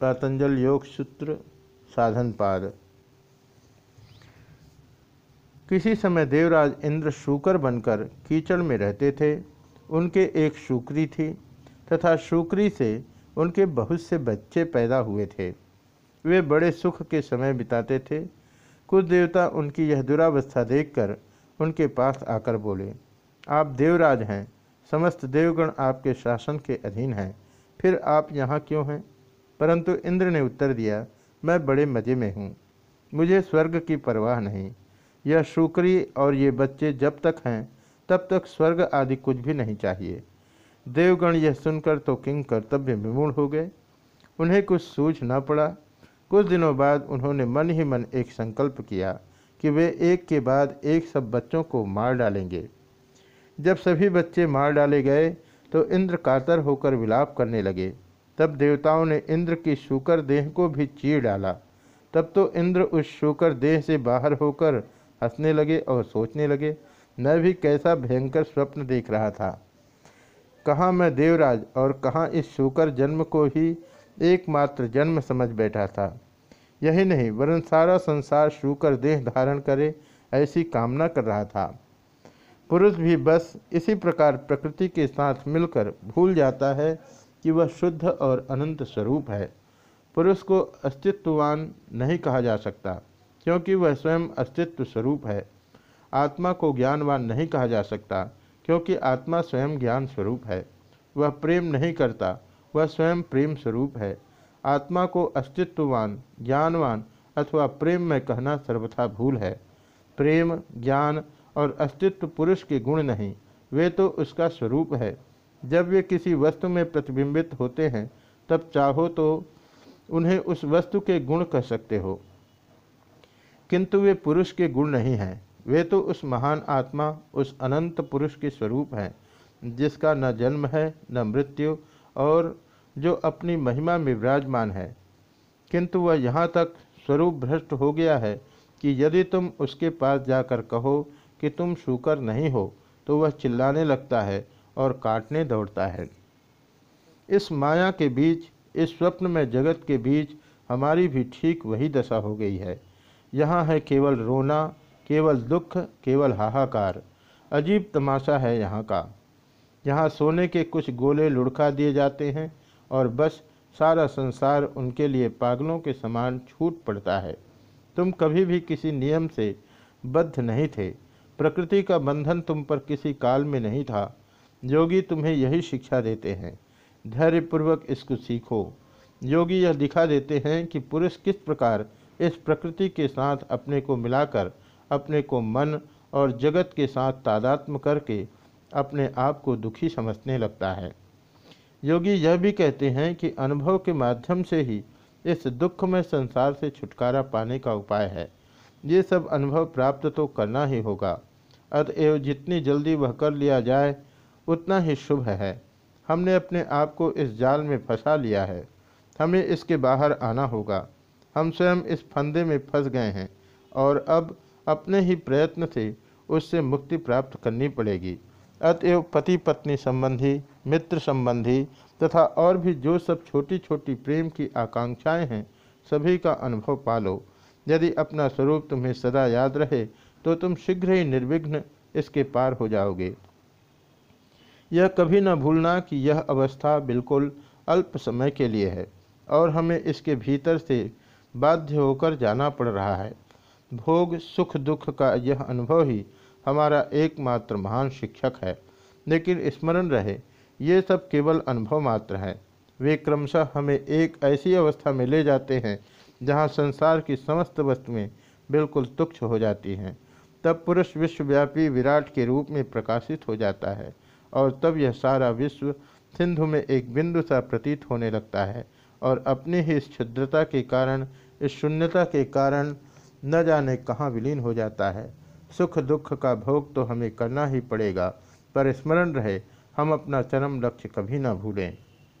पातंजल योग सूत्र साधन पाद। किसी समय देवराज इंद्र शूकर बनकर कीचड़ में रहते थे। उनके एक शुक्री थी तथा शुक्री से उनके बहुत से बच्चे पैदा हुए थे। वे बड़े सुख के समय बिताते थे। कुछ देवता उनकी यह दुरावस्था देखकर उनके पास आकर बोले, आप देवराज हैं। समस्त देवगण आपके शासन के अधीन हैं। फिर आप यहाँ क्यों हैं? परंतु इंद्र ने उत्तर दिया, मैं बड़े मज़े में हूँ। मुझे स्वर्ग की परवाह नहीं। यह शुक्री और ये बच्चे जब तक हैं, तब तक स्वर्ग आदि कुछ भी नहीं चाहिए। देवगण यह सुनकर तो किंग कर्तव्य विमूढ़ हो गए। उन्हें कुछ सूझ न पड़ा। कुछ दिनों बाद उन्होंने मन ही मन एक संकल्प किया कि वे एक के बाद एक सब बच्चों को मार डालेंगे। जब सभी बच्चे मार डाले गए तो इंद्र कातर होकर विलाप करने लगे। तब देवताओं ने इंद्र की शुकर देह को भी चीर डाला। तब तो इंद्र उस शुकर देह से बाहर होकर हंसने लगे और सोचने लगे, मैं भी कैसा भयंकर स्वप्न देख रहा था। कहाँ मैं देवराज और कहाँ इस शुकर जन्म को ही एकमात्र जन्म समझ बैठा था। यही नहीं, वरन सारा संसार शुकर देह धारण करे, ऐसी कामना कर रहा था। पुरुष भी बस इसी प्रकार प्रकृति के साथ मिलकर भूल जाता है कि वह शुद्ध और अनंत स्वरूप है। पुरुष को अस्तित्ववान नहीं कहा जा सकता, क्योंकि वह स्वयं अस्तित्व स्वरूप है। आत्मा को ज्ञानवान नहीं कहा जा सकता, क्योंकि आत्मा स्वयं ज्ञान स्वरूप है। वह प्रेम नहीं करता, वह स्वयं प्रेम स्वरूप है। आत्मा को अस्तित्ववान, ज्ञानवान अथवा प्रेम में कहना सर्वथा भूल है। प्रेम, ज्ञान और अस्तित्व पुरुष के गुण नहीं, वे तो उसका स्वरूप है। जब वे किसी वस्तु में प्रतिबिंबित होते हैं, तब चाहो तो उन्हें उस वस्तु के गुण कह सकते हो। किंतु वे पुरुष के गुण नहीं हैं। वे तो उस महान आत्मा, उस अनंत पुरुष के स्वरूप हैं, जिसका न जन्म है, न मृत्यु, और जो अपनी महिमा में विराजमान है। किंतु वह यहाँ तक स्वरूप भ्रष्ट हो गया है कि यदि तुम उसके पास जाकर कहो कि तुम शुकर नहीं हो तो वह चिल्लाने लगता है और काटने दौड़ता है। इस माया के बीच, इस स्वप्न में जगत के बीच हमारी भी ठीक वही दशा हो गई है। यहाँ है केवल रोना, केवल दुख, केवल हाहाकार। अजीब तमाशा है यहाँ का। यहाँ सोने के कुछ गोले लुढ़का दिए जाते हैं और बस सारा संसार उनके लिए पागलों के समान छूट पड़ता है। तुम कभी भी किसी नियम से बद्ध नहीं थे। प्रकृति का बंधन तुम पर किसी काल में नहीं था। योगी तुम्हें यही शिक्षा देते हैं। धैर्यपूर्वक इसको सीखो। योगी यह दिखा देते हैं कि पुरुष किस प्रकार इस प्रकृति के साथ अपने को मिलाकर, अपने को मन और जगत के साथ तादात्म करके अपने आप को दुखी समझने लगता है। योगी यह भी कहते हैं कि अनुभव के माध्यम से ही इस दुख में संसार से छुटकारा पाने का उपाय है। ये सब अनुभव प्राप्त तो करना ही होगा। अतएव जितनी जल्दी वह कर लिया जाए उतना ही शुभ है। हमने अपने आप को इस जाल में फंसा लिया है। हमें इसके बाहर आना होगा। हम स्वयं इस फंदे में फंस गए हैं और अब अपने ही प्रयत्न से उससे मुक्ति प्राप्त करनी पड़ेगी। अतएव पति पत्नी संबंधी, मित्र संबंधी तथा और भी जो सब छोटी छोटी प्रेम की आकांक्षाएँ हैं, सभी का अनुभव पालो। यदि अपना स्वरूप तुम्हें सदा याद रहे तो तुम शीघ्र ही निर्विघ्न इसके पार हो जाओगे। यह कभी न भूलना कि यह अवस्था बिल्कुल अल्प समय के लिए है और हमें इसके भीतर से बाध्य होकर जाना पड़ रहा है। भोग, सुख, दुख का यह अनुभव ही हमारा एकमात्र महान शिक्षक है। लेकिन स्मरण रहे, ये सब केवल अनुभव मात्र है। वे क्रमशः हमें एक ऐसी अवस्था में ले जाते हैं, जहाँ संसार की समस्त वस्तुएँ बिल्कुल तुच्छ हो जाती हैं। तब पुरुष विश्वव्यापी विराट के रूप में प्रकाशित हो जाता है। और तब यह सारा विश्व सिंधु में एक बिंदु सा प्रतीत होने लगता है और अपनी ही इस क्षुद्रता के कारण, इस शून्यता के कारण न जाने कहाँ विलीन हो जाता है। सुख दुख का भोग तो हमें करना ही पड़ेगा, पर स्मरण रहे, हम अपना चरम लक्ष्य कभी ना भूलें।